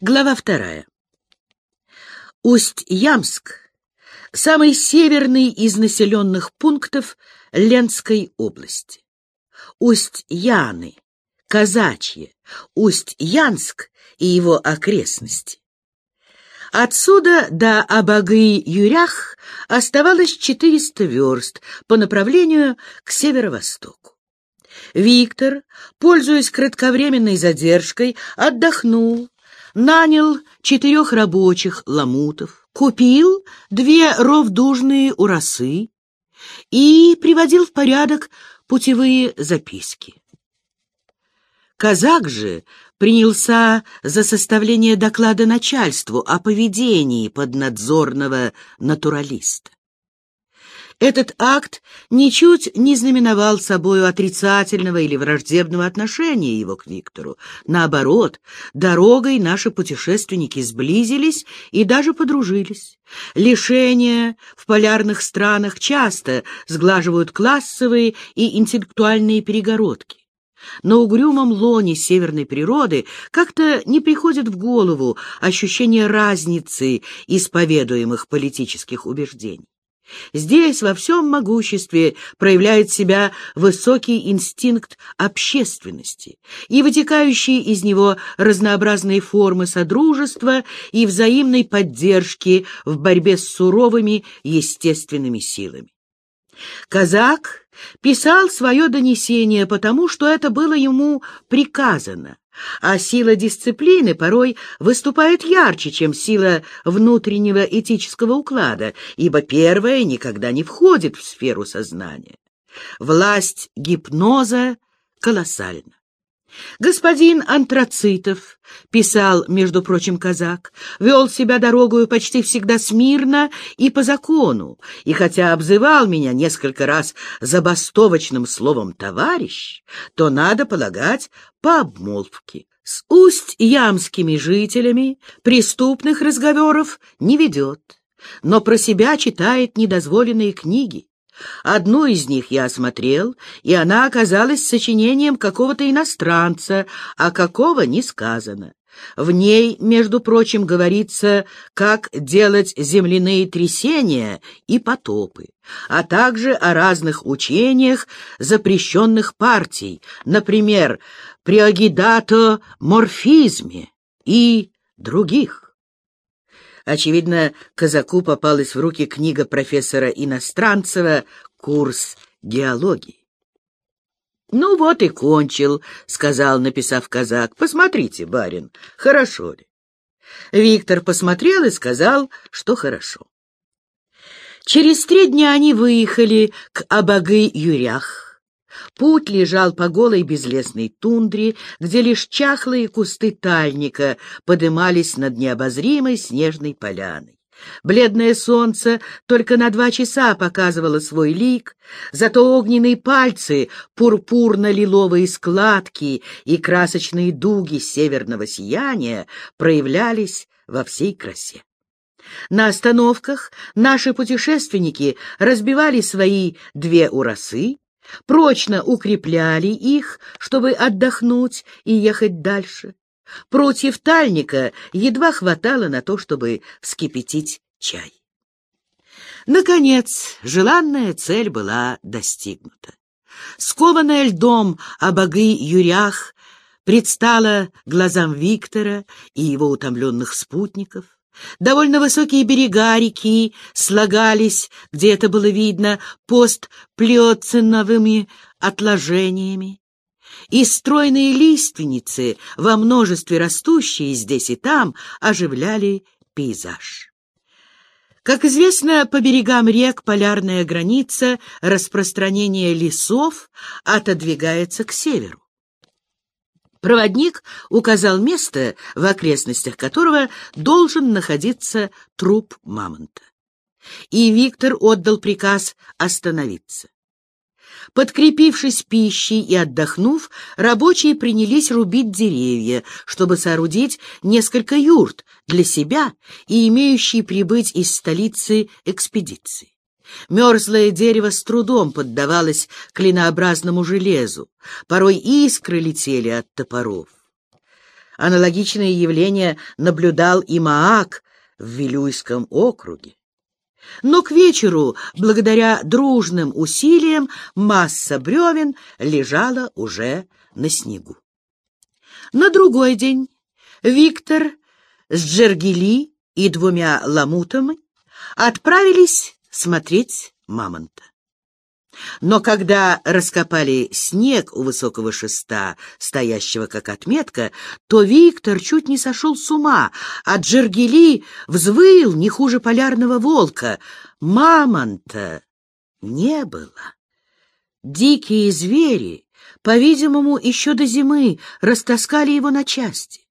Глава вторая. Усть-Ямск — самый северный из населенных пунктов Ленской области. Усть-Яны, Казачье, Усть-Янск и его окрестности. Отсюда до Абагы-Юрях оставалось 400 верст по направлению к северо-востоку. Виктор, пользуясь кратковременной задержкой, отдохнул, нанял четырех рабочих ламутов, купил две ровдужные урасы и приводил в порядок путевые записки. Казак же принялся за составление доклада начальству о поведении поднадзорного натуралиста. Этот акт ничуть не знаменовал собою отрицательного или враждебного отношения его к Виктору. Наоборот, дорогой наши путешественники сблизились и даже подружились. Лишения в полярных странах часто сглаживают классовые и интеллектуальные перегородки. На угрюмом лоне северной природы как-то не приходит в голову ощущение разницы исповедуемых политических убеждений. Здесь во всем могуществе проявляет себя высокий инстинкт общественности и вытекающие из него разнообразные формы содружества и взаимной поддержки в борьбе с суровыми естественными силами. Казак писал свое донесение потому, что это было ему приказано, а сила дисциплины порой выступает ярче, чем сила внутреннего этического уклада, ибо первая никогда не входит в сферу сознания. Власть гипноза колоссальна. Господин Антрацитов, писал, между прочим, казак, вел себя дорогою почти всегда смирно и по закону, и хотя обзывал меня несколько раз забастовочным словом «товарищ», то, надо полагать, по обмолвке. С усть-ямскими жителями преступных разговоров не ведет, но про себя читает недозволенные книги. Одну из них я осмотрел, и она оказалась сочинением какого-то иностранца, а какого не сказано. В ней, между прочим, говорится, как делать земляные трясения и потопы, а также о разных учениях запрещенных партий, например, приогидато-морфизме и других. Очевидно, казаку попалась в руки книга профессора Иностранцева «Курс геологии». «Ну вот и кончил», — сказал, написав казак. «Посмотрите, барин, хорошо ли?» Виктор посмотрел и сказал, что хорошо. Через три дня они выехали к Абагы-Юрях. Путь лежал по голой безлесной тундре, где лишь чахлые кусты тальника подымались над необозримой снежной поляной. Бледное солнце только на два часа показывало свой лик, зато огненные пальцы, пурпурно-лиловые складки и красочные дуги северного сияния проявлялись во всей красе. На остановках наши путешественники разбивали свои две урасы, прочно укрепляли их, чтобы отдохнуть и ехать дальше. Против тальника едва хватало на то, чтобы вскипятить чай. Наконец, желанная цель была достигнута. Скованная льдом обогы Юрях предстала глазам Виктора и его утомленных спутников. Довольно высокие берега реки слагались, где это было видно, постплиоциновыми отложениями. И стройные лиственницы, во множестве растущие здесь и там, оживляли пейзаж. Как известно, по берегам рек полярная граница распространения лесов отодвигается к северу. Проводник указал место, в окрестностях которого должен находиться труп мамонта. И Виктор отдал приказ остановиться. Подкрепившись пищей и отдохнув, рабочие принялись рубить деревья, чтобы соорудить несколько юрт для себя и имеющие прибыть из столицы экспедиции. Мерзлое дерево с трудом поддавалось клинообразному железу, порой искры летели от топоров. Аналогичные явления наблюдал и Маак в Вилюйском округе. Но к вечеру, благодаря дружным усилиям, масса бревен лежала уже на снегу. На другой день Виктор с Джергели и двумя ламутами отправились смотреть мамонта. Но когда раскопали снег у высокого шеста, стоящего как отметка, то Виктор чуть не сошел с ума, а Джергели взвыл не хуже полярного волка. Мамонта не было. Дикие звери, по-видимому, еще до зимы растаскали его на части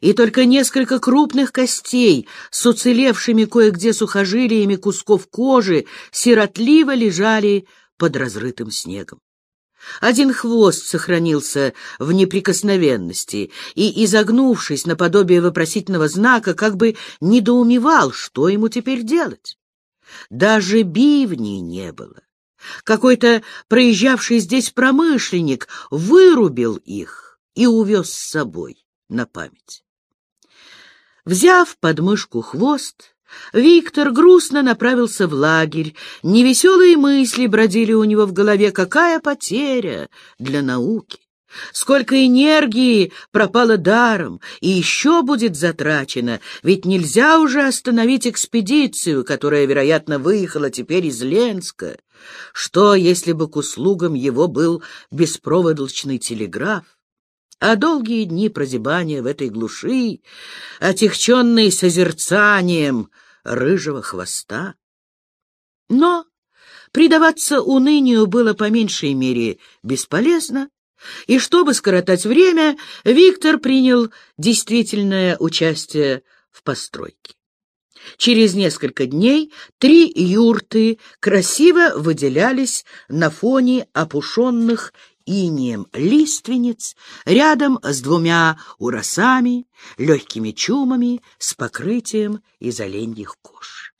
и только несколько крупных костей с уцелевшими кое-где сухожилиями кусков кожи сиротливо лежали под разрытым снегом. Один хвост сохранился в неприкосновенности и, изогнувшись наподобие вопросительного знака, как бы недоумевал, что ему теперь делать. Даже бивней не было. Какой-то проезжавший здесь промышленник вырубил их и увез с собой на память. Взяв подмышку хвост, Виктор грустно направился в лагерь. Невеселые мысли бродили у него в голове. Какая потеря для науки! Сколько энергии пропало даром и еще будет затрачено, ведь нельзя уже остановить экспедицию, которая, вероятно, выехала теперь из Ленска. Что, если бы к услугам его был беспроводочный телеграф? А долгие дни прозябания в этой глуши, отягченные созерцанием рыжего хвоста. Но предаваться унынию было по меньшей мере бесполезно, и чтобы скоротать время, Виктор принял действительное участие в постройке. Через несколько дней три юрты красиво выделялись на фоне опушенных инием лиственниц, рядом с двумя уросами, легкими чумами с покрытием из оленьих кож.